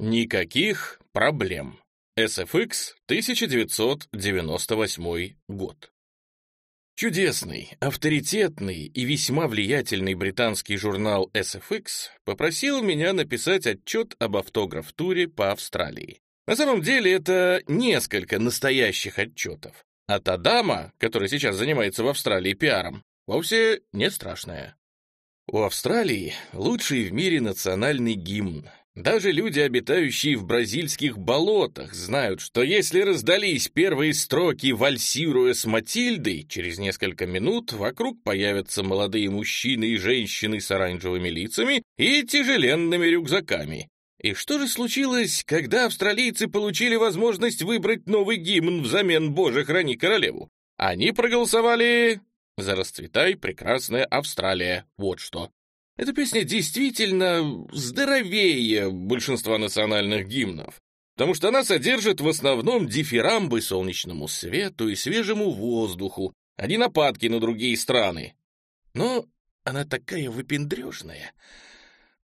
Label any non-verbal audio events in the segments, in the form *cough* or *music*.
Никаких проблем. SFX 1998 год. Чудесный, авторитетный и весьма влиятельный британский журнал SFX попросил меня написать отчет об автограф-туре по Австралии. На самом деле это несколько настоящих отчетов. А та дама, которая сейчас занимается в Австралии пиаром, вовсе не страшная. У Австралии лучший в мире национальный гимн, даже люди, обитающие в бразильских болотах, знают, что если раздались первые строки «Вальсируя с Матильдой», через несколько минут вокруг появятся молодые мужчины и женщины с оранжевыми лицами и тяжеленными рюкзаками. И что же случилось, когда австралийцы получили возможность выбрать новый гимн взамен «Боже, храни королеву»? Они проголосовали за «Расцветай, прекрасная Австралия». Вот что. Эта песня действительно здоровее большинства национальных гимнов, потому что она содержит в основном дифирамбы солнечному свету и свежему воздуху, а не нападки на другие страны. Но она такая выпендрежная.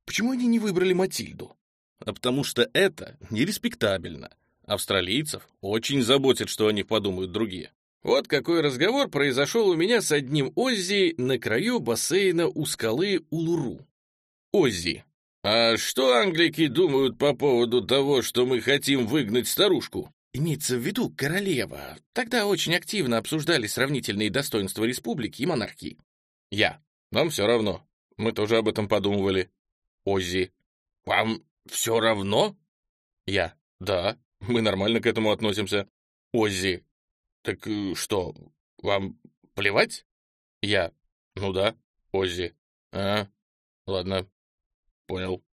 Почему они не выбрали Матильду? А потому что это нереспектабельно. Австралийцев очень заботит, что о них подумают другие. Вот какой разговор произошел у меня с одним Оззи на краю бассейна у скалы Улуру. Оззи, а что англики думают по поводу того, что мы хотим выгнать старушку? Имеется в виду королева. Тогда очень активно обсуждали сравнительные достоинства республики и монархии. Я. Нам все равно. Мы тоже об этом подумывали. Оззи. Вам все равно? Я. Да, мы нормально к этому относимся. Оззи. «Так э, что, вам плевать?» «Я. Ну да, Оззи. А, ладно, понял».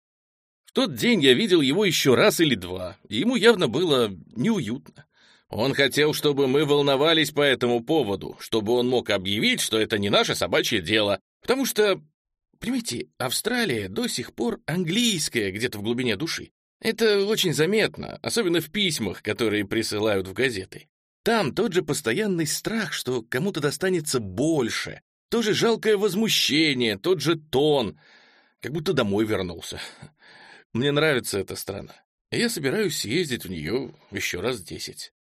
В тот день я видел его еще раз или два, и ему явно было неуютно. Он хотел, чтобы мы волновались по этому поводу, чтобы он мог объявить, что это не наше собачье дело, потому что, понимаете, Австралия до сих пор английская где-то в глубине души. Это очень заметно, особенно в письмах, которые присылают в газеты. Там тот же постоянный страх, что кому-то достанется больше, то же жалкое возмущение, тот же тон, как будто домой вернулся. Мне нравится эта страна, я собираюсь съездить в нее еще раз десять.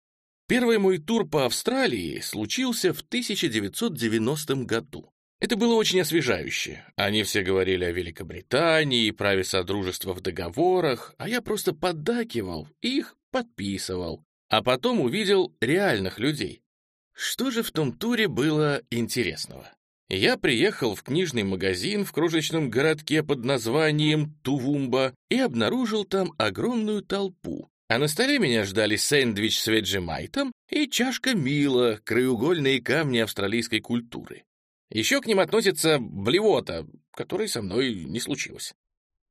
Первый мой тур по Австралии случился в 1990 году. Это было очень освежающе. Они все говорили о Великобритании и праве содружества в договорах, а я просто поддакивал и их подписывал а потом увидел реальных людей. Что же в том туре было интересного? Я приехал в книжный магазин в крошечном городке под названием Тувумба и обнаружил там огромную толпу. А на столе меня ждали сэндвич с веджемайтом и чашка мила, краеугольные камни австралийской культуры. Еще к ним относится блевота, которой со мной не случилось.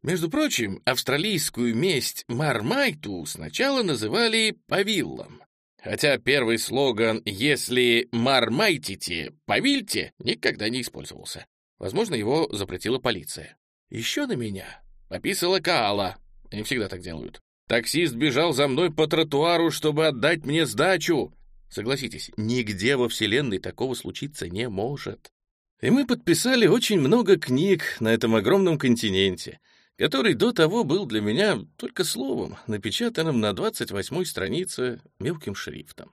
Между прочим, австралийскую месть Мармайту сначала называли павиллом. Хотя первый слоган «Если мармайтите, повильте» никогда не использовался. Возможно, его запретила полиция. Еще на меня пописала Каала. Они всегда так делают. Таксист бежал за мной по тротуару, чтобы отдать мне сдачу. Согласитесь, нигде во Вселенной такого случиться не может. И мы подписали очень много книг на этом огромном континенте — который до того был для меня только словом, напечатанным на 28-й странице мелким шрифтом.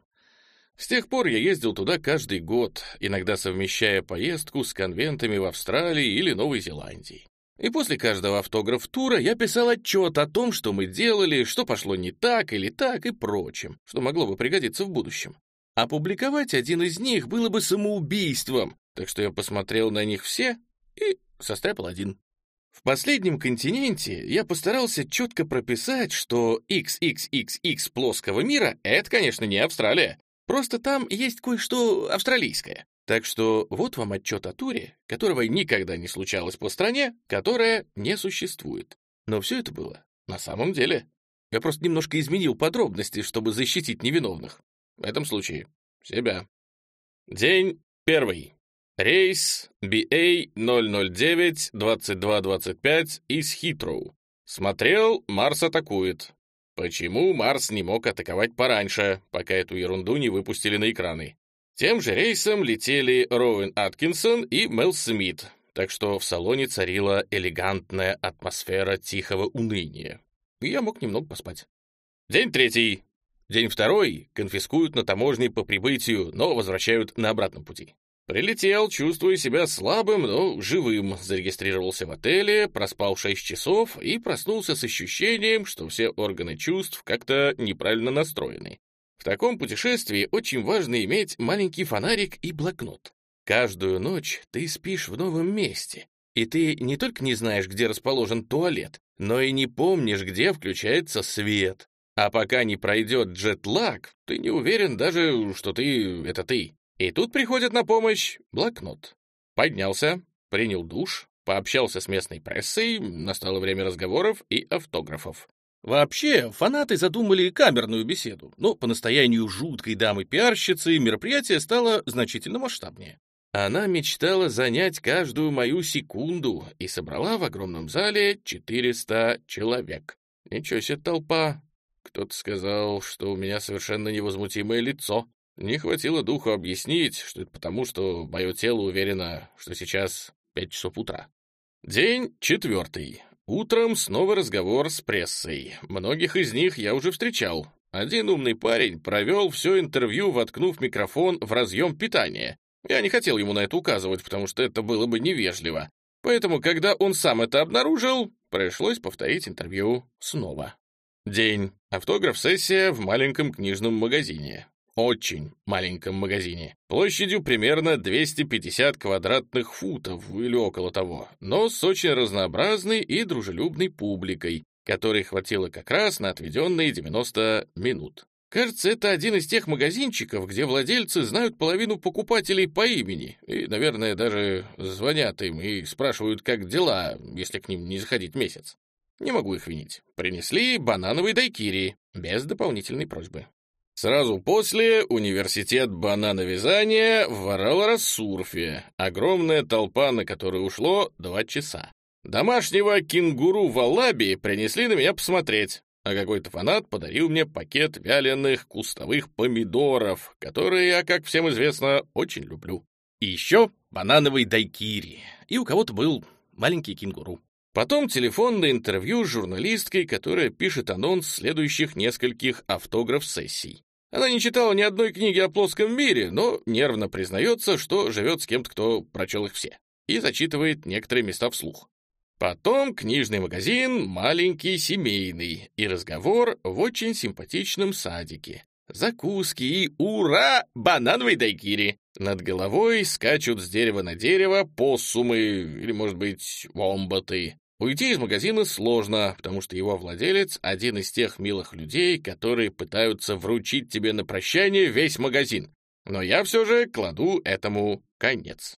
С тех пор я ездил туда каждый год, иногда совмещая поездку с конвентами в Австралии или Новой Зеландии. И после каждого автограф-тура я писал отчет о том, что мы делали, что пошло не так или так и прочим, что могло бы пригодиться в будущем. Опубликовать один из них было бы самоубийством, так что я посмотрел на них все и состряпал один. В последнем континенте я постарался четко прописать, что XXXX плоского мира — это, конечно, не Австралия. Просто там есть кое-что австралийское. Так что вот вам отчет о туре, которого никогда не случалось по стране, которая не существует. Но все это было на самом деле. Я просто немножко изменил подробности, чтобы защитить невиновных. В этом случае себя. День первый. Рейс BA-009-2225 из Хитроу. Смотрел, Марс атакует. Почему Марс не мог атаковать пораньше, пока эту ерунду не выпустили на экраны? Тем же рейсом летели Роуэн Аткинсон и Мел Смит, так что в салоне царила элегантная атмосфера тихого уныния. и я мог немного поспать. День третий. День второй конфискуют на таможне по прибытию, но возвращают на обратном пути. Прилетел, чувствуя себя слабым, но живым, зарегистрировался в отеле, проспал 6 часов и проснулся с ощущением, что все органы чувств как-то неправильно настроены. В таком путешествии очень важно иметь маленький фонарик и блокнот. Каждую ночь ты спишь в новом месте, и ты не только не знаешь, где расположен туалет, но и не помнишь, где включается свет. А пока не пройдет джетлаг, ты не уверен даже, что ты — это ты. И тут приходит на помощь блокнот. Поднялся, принял душ, пообщался с местной прессой, настало время разговоров и автографов. Вообще, фанаты задумали камерную беседу, но по настоянию жуткой дамы-пиарщицы мероприятие стало значительно масштабнее. Она мечтала занять каждую мою секунду и собрала в огромном зале 400 человек. Ничего себе толпа. Кто-то сказал, что у меня совершенно невозмутимое лицо. Не хватило духу объяснить, что это потому, что мое тело уверено, что сейчас 5 часов утра. День четвертый. Утром снова разговор с прессой. Многих из них я уже встречал. Один умный парень провел все интервью, воткнув микрофон в разъем питания. Я не хотел ему на это указывать, потому что это было бы невежливо. Поэтому, когда он сам это обнаружил, пришлось повторить интервью снова. День. Автограф-сессия в маленьком книжном магазине. Очень маленьком магазине. Площадью примерно 250 квадратных футов или около того, но с очень разнообразной и дружелюбной публикой, которой хватило как раз на отведенные 90 минут. Кажется, это один из тех магазинчиков, где владельцы знают половину покупателей по имени и, наверное, даже звонят им и спрашивают, как дела, если к ним не заходить месяц. Не могу их винить. Принесли банановый дайкири, без дополнительной просьбы. Сразу после университет банановязания в Вараларассурфе. Огромная толпа, на которую ушло два часа. Домашнего кенгуру в Аллабе принесли на меня посмотреть а какой-то фанат подарил мне пакет вяленых кустовых помидоров, которые я, как всем известно, очень люблю. И еще банановый дайкири. И у кого-то был маленький кенгуру. Потом телефонное интервью с журналисткой, которая пишет анонс следующих нескольких автограф-сессий. Она не читала ни одной книги о плоском мире, но нервно признается, что живет с кем-то, кто прочел их все, и зачитывает некоторые места вслух. Потом книжный магазин, маленький, семейный, и разговор в очень симпатичном садике. Закуски и ура! Банановый дайкири. Над головой скачут с дерева на дерево посумы или, может быть, вомбаты. Уйти из магазина сложно, потому что его владелец — один из тех милых людей, которые пытаются вручить тебе на прощание весь магазин. Но я все же кладу этому конец.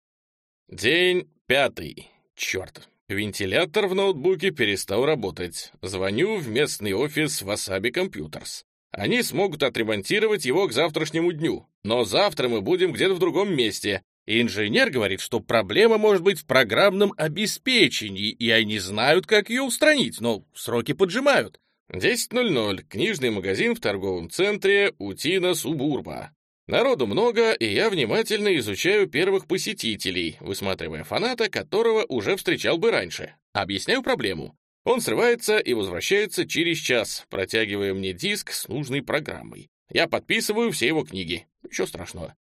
День пятый. Черт, Вентилятор в ноутбуке перестал работать. Звоню в местный офис Wasabi Computers. Они смогут отремонтировать его к завтрашнему дню, но завтра мы будем где-то в другом месте. Инженер говорит, что проблема может быть в программном обеспечении, и они знают, как ее устранить, но сроки поджимают. 10.00. Книжный магазин в торговом центре Утина Субурба. Народу много, и я внимательно изучаю первых посетителей, высматривая фаната, которого уже встречал бы раньше. Объясняю проблему. Он срывается и возвращается через час, протягивая мне диск с нужной программой. Я подписываю все его книги. Ничего страшного.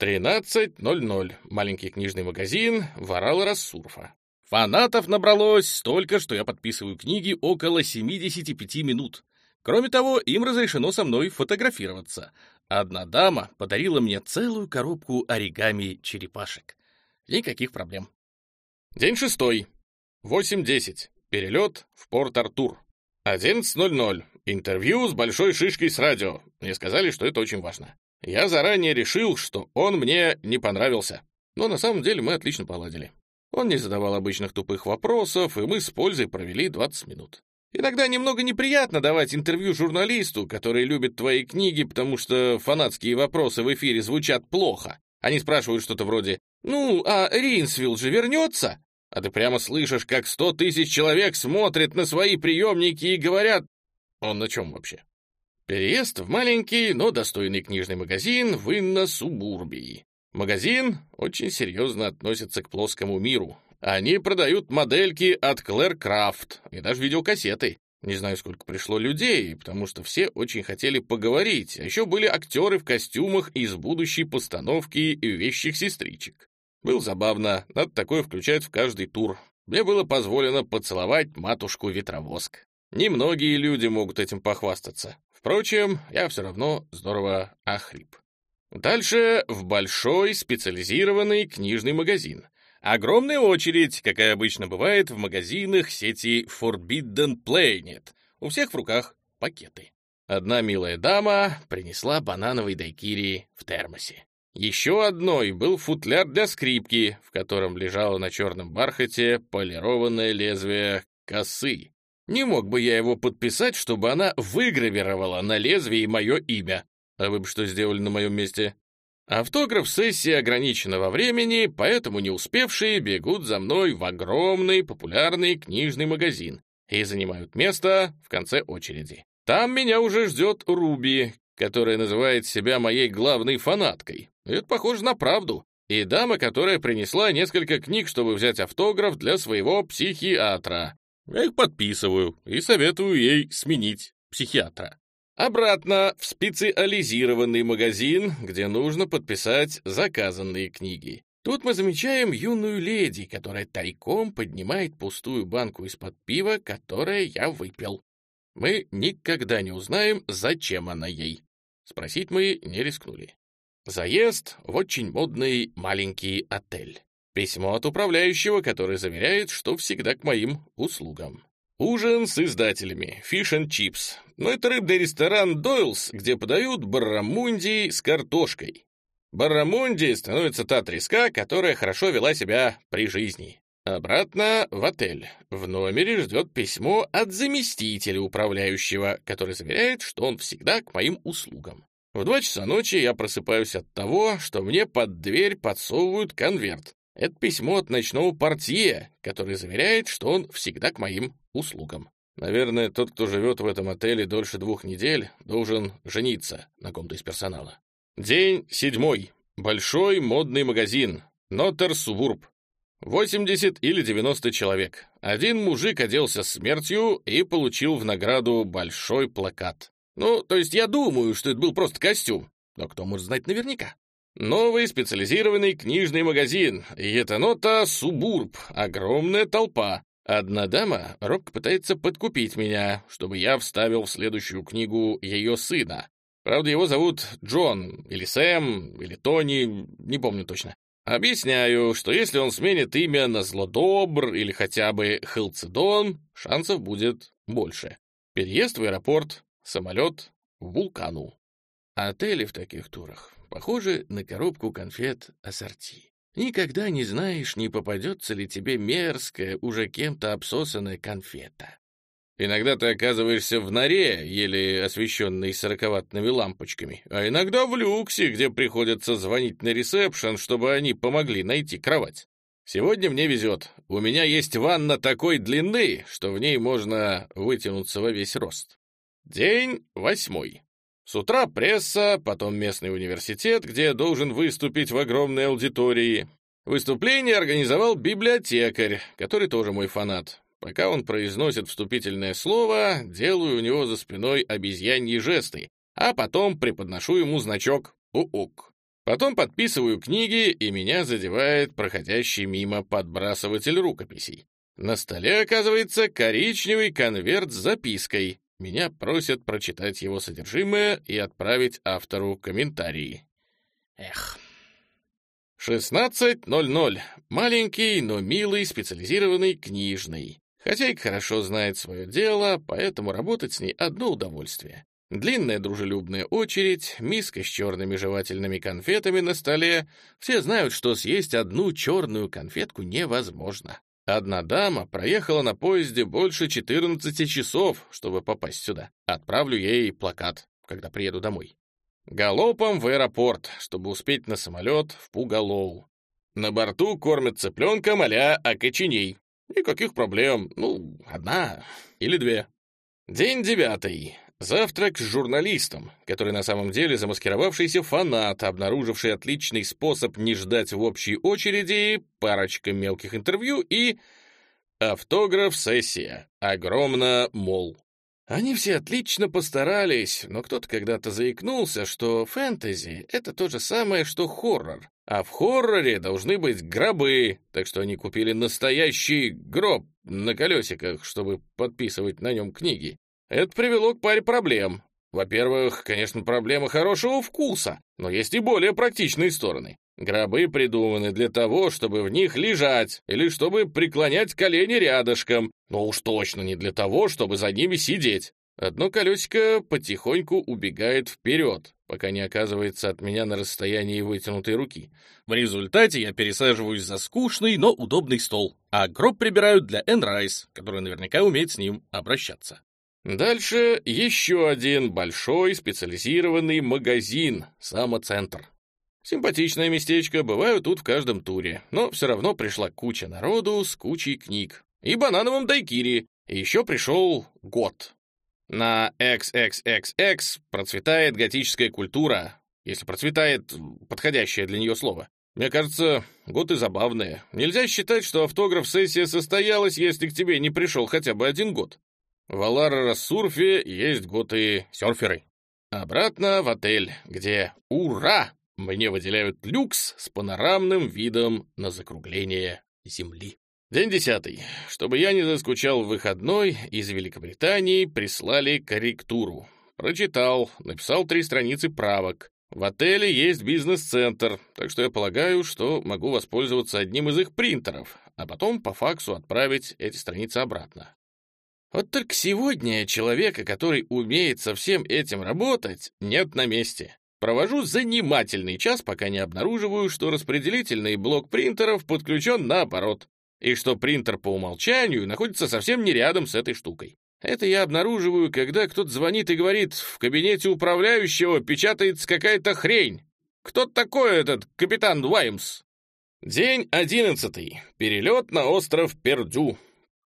13.00. Маленький книжный магазин Ворал Рассурфа. Фанатов набралось столько, что я подписываю книги около 75 минут. Кроме того, им разрешено со мной фотографироваться. Одна дама подарила мне целую коробку оригами черепашек. Никаких проблем. День шестой. 8.10. Перелет в Порт-Артур. 11.00. Интервью с большой шишкой с радио. Мне сказали, что это очень важно. Я заранее решил, что он мне не понравился. Но на самом деле мы отлично поладили. Он не задавал обычных тупых вопросов, и мы с пользой провели 20 минут. Иногда немного неприятно давать интервью журналисту, который любит твои книги, потому что фанатские вопросы в эфире звучат плохо. Они спрашивают что-то вроде «Ну, а Ринсвилл же вернется?» А ты прямо слышишь, как сто тысяч человек смотрят на свои приемники и говорят «Он на чем вообще?» Переезд в маленький, но достойный книжный магазин в Инна-Субурбии. Магазин очень серьезно относится к плоскому миру, они продают модельки от Claire Craft и даже видеокассеты. Не знаю, сколько пришло людей, потому что все очень хотели поговорить, а еще были актеры в костюмах из будущей постановки «Вещих сестричек». Было забавно, надо такое включать в каждый тур. Мне было позволено поцеловать матушку-ветровоск. Немногие люди могут этим похвастаться. Впрочем, я все равно здорово охрип. Дальше в большой специализированный книжный магазин. Огромная очередь, какая обычно бывает в магазинах сети Forbidden Planet. У всех в руках пакеты. Одна милая дама принесла банановый дайкири в термосе. Еще одной был футляр для скрипки, в котором лежало на черном бархате полированное лезвие косы. Не мог бы я его подписать, чтобы она выгравировала на лезвии мое имя. А вы бы что сделали на моем месте? Автограф-сессии ограничена во времени, поэтому не успевшие бегут за мной в огромный популярный книжный магазин и занимают место в конце очереди. Там меня уже ждет Руби, которая называет себя моей главной фанаткой. Это похоже на правду. И дама, которая принесла несколько книг, чтобы взять автограф для своего психиатра. Я их подписываю и советую ей сменить психиатра. Обратно в специализированный магазин, где нужно подписать заказанные книги. Тут мы замечаем юную леди, которая тайком поднимает пустую банку из-под пива, которое я выпил. Мы никогда не узнаем, зачем она ей. Спросить мы не рискнули. Заезд в очень модный маленький отель. Письмо от управляющего, который заверяет, что всегда к моим услугам. Ужин с издателями, фиш and чипс. Но это рыбный ресторан Дойлс, где подают баррамунди с картошкой. Баррамунди становится та треска, которая хорошо вела себя при жизни. Обратно в отель. В номере ждет письмо от заместителя управляющего, который заверяет, что он всегда к моим услугам. В два часа ночи я просыпаюсь от того, что мне под дверь подсовывают конверт. Это письмо от ночного портье, который заверяет, что он всегда к моим услугам. Наверное, тот, кто живет в этом отеле дольше двух недель, должен жениться на ком-то из персонала. День седьмой. Большой модный магазин. Нотер Субурб. 80 или 90 человек. Один мужик оделся смертью и получил в награду большой плакат. Ну, то есть я думаю, что это был просто костюм. Но кто может знать наверняка? Новый специализированный книжный магазин. Етанота Субурб. Огромная толпа. Одна дама робко пытается подкупить меня, чтобы я вставил в следующую книгу ее сына. Правда, его зовут Джон, или Сэм, или Тони, не помню точно. Объясняю, что если он сменит имя на Злодобр или хотя бы Хелцедон, шансов будет больше. Переезд в аэропорт, самолет, вулкану. Отели в таких турах похожи на коробку конфет ассорти. Никогда не знаешь, не попадется ли тебе мерзкая, уже кем-то обсосанная конфета. Иногда ты оказываешься в норе, еле освещенной сороковатными лампочками, а иногда в люксе, где приходится звонить на ресепшн, чтобы они помогли найти кровать. Сегодня мне везет. У меня есть ванна такой длины, что в ней можно вытянуться во весь рост. День восьмой. С утра пресса, потом местный университет, где я должен выступить в огромной аудитории. Выступление организовал библиотекарь, который тоже мой фанат. Пока он произносит вступительное слово, делаю у него за спиной обезьяньи жесты, а потом преподношу ему значок «УУК». Потом подписываю книги, и меня задевает проходящий мимо подбрасыватель рукописей. На столе оказывается коричневый конверт с запиской. Меня просят прочитать его содержимое и отправить автору комментарии. Эх. 16.00. Маленький, но милый, специализированный книжный. Хозяйка хорошо знает свое дело, поэтому работать с ней одно удовольствие. Длинная дружелюбная очередь, миска с черными жевательными конфетами на столе. Все знают, что съесть одну черную конфетку невозможно. Одна дама проехала на поезде больше 14 часов, чтобы попасть сюда. Отправлю ей плакат, когда приеду домой. Галопом в аэропорт, чтобы успеть на самолет в Пугалоу. На борту кормят цыпленком а-ля окоченей. Никаких проблем. Ну, одна или две. День девятый. Завтрак с журналистом, который на самом деле замаскировавшийся фанат, обнаруживший отличный способ не ждать в общей очереди, парочка мелких интервью и... Автограф-сессия. Огромно, мол. Они все отлично постарались, но кто-то когда-то заикнулся, что фэнтези — это то же самое, что хоррор. А в хорроре должны быть гробы, так что они купили настоящий гроб на колесиках, чтобы подписывать на нем книги. Это привело к паре проблем. Во-первых, конечно, проблема хорошего вкуса, но есть и более практичные стороны. Гробы придуманы для того, чтобы в них лежать или чтобы преклонять колени рядышком, но уж точно не для того, чтобы за ними сидеть. Одно колесико потихоньку убегает вперед, пока не оказывается от меня на расстоянии вытянутой руки. В результате я пересаживаюсь за скучный, но удобный стол, а гроб прибирают для Энн Райс, которая наверняка умеет с ним обращаться. Дальше еще один большой специализированный магазин, самоцентр. Симпатичное местечко, бываю тут в каждом туре, но все равно пришла куча народу с кучей книг. И банановым дайкири. И еще пришел год. На XXXX процветает готическая культура, если процветает подходящее для нее слово. Мне кажется, год и забавное. Нельзя считать, что автограф-сессия состоялась, если к тебе не пришел хотя бы один год. В Алара-Рассурфе есть год и серферы. Обратно в отель, где «Ура!» Мне выделяют люкс с панорамным видом на закругление Земли. День десятый. Чтобы я не заскучал в выходной, из Великобритании прислали корректуру. Прочитал, написал три страницы правок. В отеле есть бизнес-центр, так что я полагаю, что могу воспользоваться одним из их принтеров, а потом по факсу отправить эти страницы обратно. Вот только сегодня человека, который умеет со всем этим работать, нет на месте. Провожу занимательный час, пока не обнаруживаю, что распределительный блок принтеров подключен наоборот, и что принтер по умолчанию находится совсем не рядом с этой штукой. Это я обнаруживаю, когда кто-то звонит и говорит, в кабинете управляющего печатается какая-то хрень. Кто такой этот капитан Уаймс? День одиннадцатый. Перелет на остров Пердю.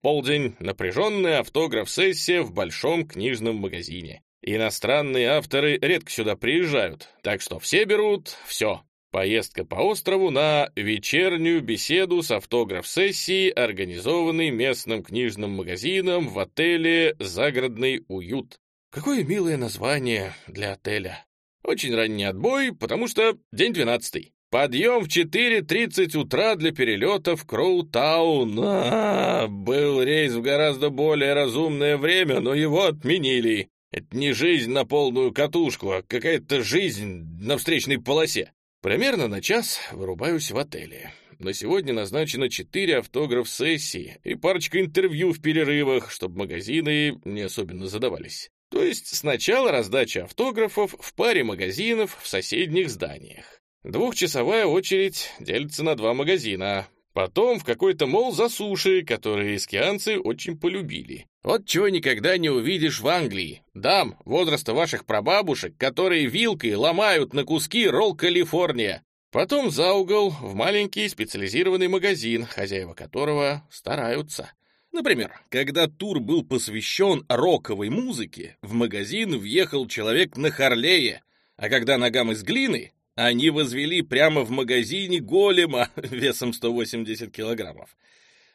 Полдень. Напряженная автограф-сессия в большом книжном магазине. Иностранные авторы редко сюда приезжают, так что все берут все. Поездка по острову на вечернюю беседу с автограф-сессией, организованной местным книжным магазином в отеле «Загородный уют». Какое милое название для отеля. Очень ранний отбой, потому что день двенадцатый. Подъем в 4.30 утра для перелета в Кроутаун. А, был рейс в гораздо более разумное время, но его отменили. Это не жизнь на полную катушку, а какая-то жизнь на встречной полосе. Примерно на час вырубаюсь в отеле. На сегодня назначено четыре автограф-сессии и парочка интервью в перерывах, чтобы магазины не особенно задавались. То есть сначала раздача автографов в паре магазинов в соседних зданиях. Двухчасовая очередь делится на два магазина. Потом в какой-то мол за суши, которые искианцы очень полюбили. Вот чего никогда не увидишь в Англии. Дам возраста ваших прабабушек, которые вилкой ломают на куски ролл Калифорния. Потом за угол в маленький специализированный магазин, хозяева которого стараются. Например, когда тур был посвящен роковой музыке, в магазин въехал человек на Харлее, а когда ногам из глины, они возвели прямо в магазине голема *laughs* весом 180 килограммов.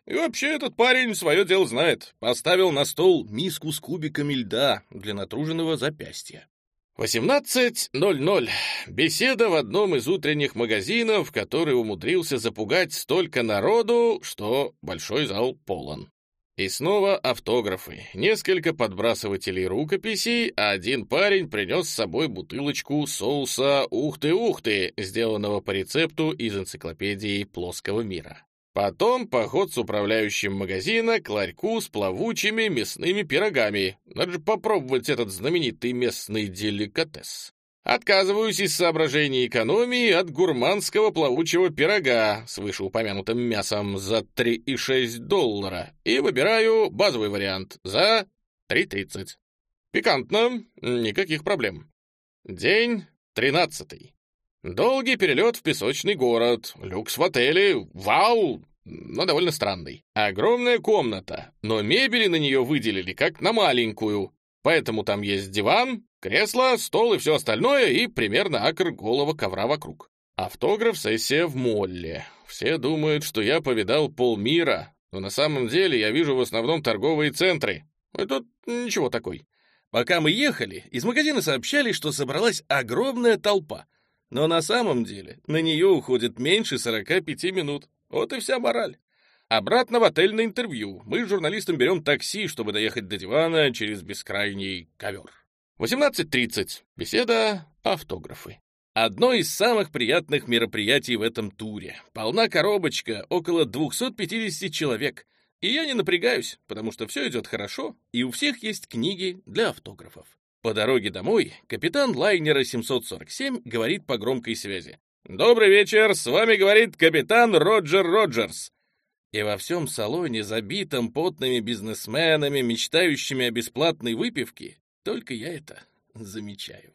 И вообще этот парень свое дело знает. Поставил на стол миску с кубиками льда для натруженного запястья. 18.00. Беседа в одном из утренних магазинов, который умудрился запугать столько народу, что большой зал полон. И снова автографы, несколько подбрасывателей рукописей, а один парень принес с собой бутылочку соуса «Ух-ты-ух-ты», сделанного по рецепту из энциклопедии плоского мира. Потом поход с управляющим магазина к ларьку с плавучими мясными пирогами. Надо же попробовать этот знаменитый местный деликатес. Отказываюсь из соображений экономии от гурманского плавучего пирога с вышеупомянутым мясом за 3,6 доллара и выбираю базовый вариант за 3,30. Пикантно, никаких проблем. День 13. Долгий перелет в песочный город, люкс в отеле, вау, но довольно странный. Огромная комната, но мебели на нее выделили как на маленькую, поэтому там есть диван, Кресло, стол и все остальное, и примерно акр голого ковра вокруг. Автограф-сессия в Молле. Все думают, что я повидал полмира, но на самом деле я вижу в основном торговые центры. И тут ничего такой. Пока мы ехали, из магазина сообщали, что собралась огромная толпа. Но на самом деле на нее уходит меньше 45 минут. Вот и вся мораль. Обратно в отель на интервью. Мы с журналистом берем такси, чтобы доехать до дивана через бескрайний ковер. 18.30. Беседа, автографы. Одно из самых приятных мероприятий в этом туре. Полна коробочка, около 250 человек. И я не напрягаюсь, потому что все идет хорошо, и у всех есть книги для автографов. По дороге домой капитан лайнера 747 говорит по громкой связи. «Добрый вечер, с вами говорит капитан Роджер Роджерс». И во всем салоне, забитом потными бизнесменами, мечтающими о бесплатной выпивке, только я это замечаю.